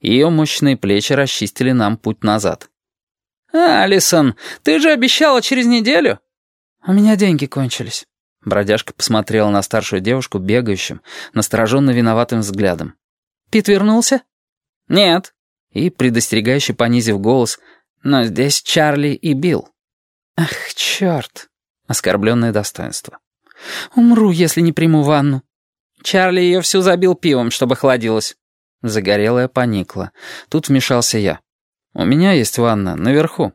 Ее мощные плечи расчистили нам путь назад. «Алисон, ты же обещала через неделю?» «У меня деньги кончились». Бродяжка посмотрела на старшую девушку бегающим, настороженно виноватым взглядом. «Пит вернулся?» «Нет». И, предостерегающе понизив голос, «Но здесь Чарли и Билл». «Ах, черт!» — оскорбленное достоинство. «Умру, если не приму ванну». Чарли ее всю забил пивом, чтобы охладилась. Загорелая поникла. Тут вмешался я. «У меня есть ванна, наверху».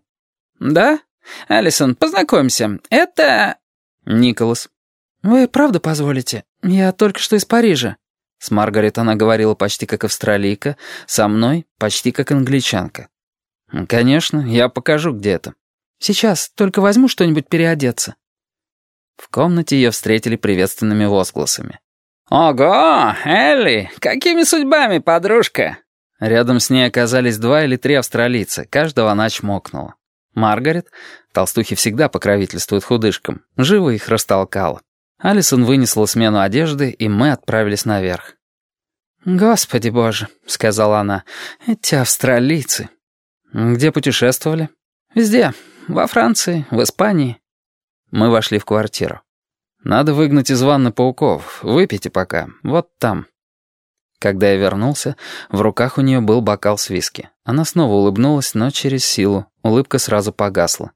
«Да? Алисон, познакомься. Это...» «Николас». «Вы правда позволите? Я только что из Парижа». С Маргарет она говорила почти как австралийка, со мной почти как англичанка. «Конечно, я покажу, где это». «Сейчас, только возьму что-нибудь переодеться». В комнате ее встретили приветственными возгласами. «Ого, Элли, какими судьбами, подружка?» Рядом с ней оказались два или три австралийца, каждого она чмокнула. Маргарет, толстухи всегда покровительствуют худышкам, живо их растолкала. Алисон вынесла смену одежды, и мы отправились наверх. «Господи боже», — сказала она, — «эти австралийцы». «Где путешествовали?» «Везде. Во Франции, в Испании». Мы вошли в квартиру. «Надо выгнать из ванны пауков. Выпейте пока. Вот там». Когда я вернулся, в руках у нее был бокал с виски. Она снова улыбнулась, но через силу. Улыбка сразу погасла.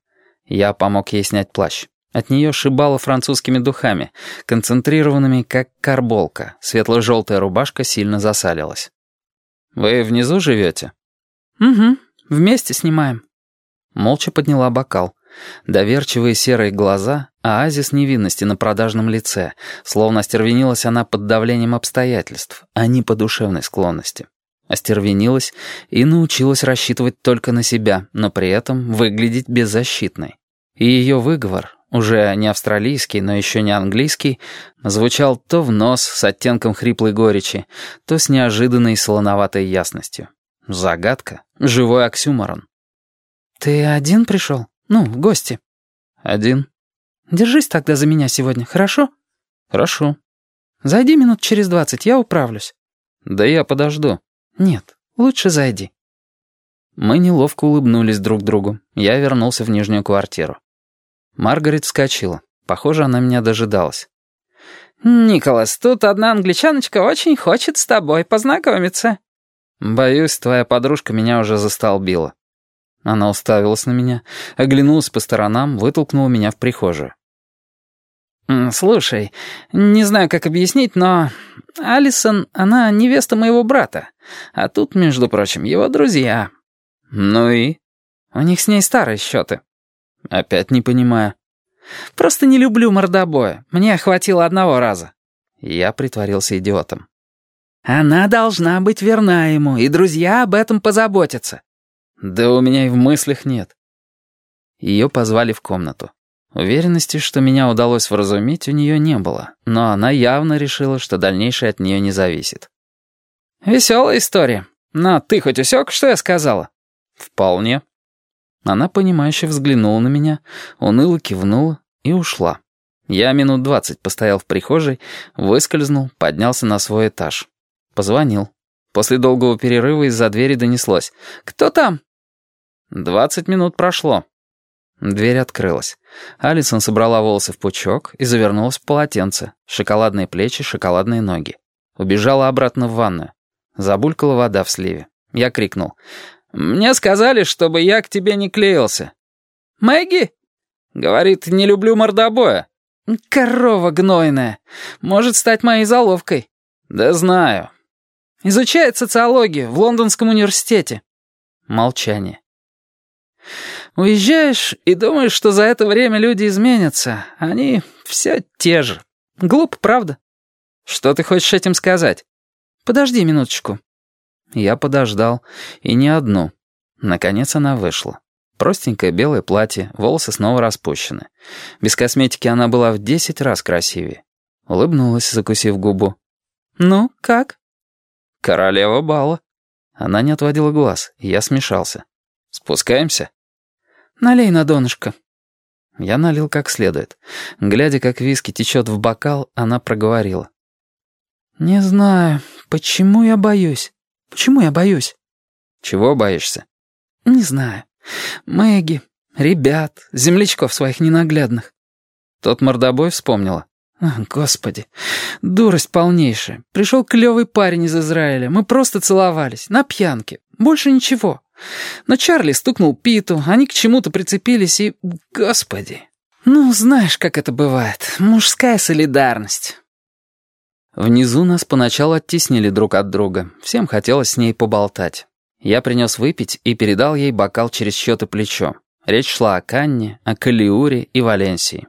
Я помог ей снять плащ. От нее шибало французскими духами, концентрированными, как карболка. Светло-желтая рубашка сильно засалилась. «Вы внизу живете?» «Угу, вместе снимаем». Молча подняла бокал. Доверчивые серые глаза, оазис невинности на продажном лице, словно остервенилась она под давлением обстоятельств, а не по душевной склонности. Остервенилась и научилась рассчитывать только на себя, но при этом выглядеть беззащитной. И ее выговор, уже не австралийский, но еще не английский, звучал то в нос с оттенком хриплой горечи, то с неожиданной солоноватой ясностью. Загадка, живой оксюморон. «Ты один пришел?» «Ну, в гости». «Один». «Держись тогда за меня сегодня, хорошо?» «Хорошо». «Зайди минут через двадцать, я управлюсь». «Да я подожду». «Нет, лучше зайди». Мы неловко улыбнулись друг другу. Я вернулся в нижнюю квартиру. Маргарет вскочила. Похоже, она меня дожидалась. «Николас, тут одна англичаночка очень хочет с тобой познакомиться». «Боюсь, твоя подружка меня уже застолбила». Она уставилась на меня, оглянулась по сторонам, вытолкнула меня в прихожую. «Слушай, не знаю, как объяснить, но Алисон, она невеста моего брата, а тут, между прочим, его друзья». «Ну и?» «У них с ней старые счеты». «Опять не понимаю». «Просто не люблю мордобоя. Мне хватило одного раза». Я притворился идиотом. «Она должна быть верна ему, и друзья об этом позаботятся. Да у меня и в мыслях нет. Ее позвали в комнату. Уверенности, что меня удалось вразумить, у нее не было, но она явно решила, что дальнейшее от нее не зависит. «Веселая история. Но ты хоть усек, что я сказала?» «Вполне». Она, понимающе взглянула на меня, уныло кивнула и ушла. Я минут двадцать постоял в прихожей, выскользнул, поднялся на свой этаж. Позвонил. После долгого перерыва из-за двери донеслось. «Кто там?» Двадцать минут прошло. Дверь открылась. Алисон собрала волосы в пучок и завернулась в полотенце. Шоколадные плечи, шоколадные ноги. Убежала обратно в ванную. Забулькала вода в сливе. Я крикнул. «Мне сказали, чтобы я к тебе не клеился». «Мэгги?» «Говорит, не люблю мордобоя». «Корова гнойная. Может стать моей заловкой». «Да знаю». «Изучает социологию в Лондонском университете». Молчание. Уезжаешь и думаешь, что за это время люди изменятся. Они все те же. Глупо, правда? Что ты хочешь этим сказать? Подожди минуточку. Я подождал. И не одну. Наконец она вышла. Простенькое белое платье, волосы снова распущены. Без косметики она была в десять раз красивее. Улыбнулась, закусив губу. «Ну, как?» «Королева бала». Она не отводила глаз, я смешался. «Спускаемся?» «Налей на донышко». Я налил как следует. Глядя, как виски течет в бокал, она проговорила. «Не знаю, почему я боюсь? Почему я боюсь?» Чего боишься? Не знаю. Мэгги, ребят, землячков своих ненаглядных. Тот мордобой вспомнила. Господи, дурость полнейшая. Пришел клевый парень из Израиля. Мы просто целовались, на пьянке. Больше ничего. Но Чарли стукнул Питу, они к чему-то прицепились и... Господи. Ну, знаешь, как это бывает. Мужская солидарность. Внизу нас поначалу оттеснили друг от друга. Всем хотелось с ней поболтать. Я принес выпить и передал ей бокал через счет и плечо. Речь шла о Канне, о Калиуре и Валенсии.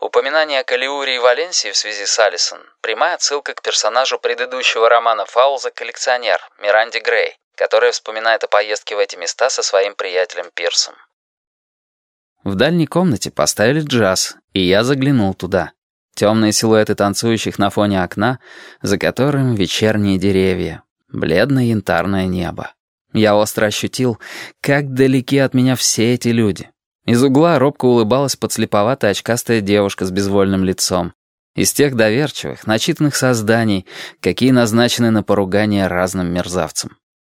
Упоминание о Калиуре и Валенсии в связи с Алисон – прямая отсылка к персонажу предыдущего романа Фаулза «Коллекционер» Миранде Грей, которая вспоминает о поездке в эти места со своим приятелем Пирсом. В дальней комнате поставили джаз, и я заглянул туда. Темные силуэты танцующих на фоне окна, за которым вечерние деревья, бледное янтарное небо. Я остро ощутил, как далеки от меня все эти люди. Из угла робко улыбалась подслеповатая очкастая девушка с безвольным лицом. Из тех доверчивых, начитанных созданий, какие назначены на поругание разным мерзавцам.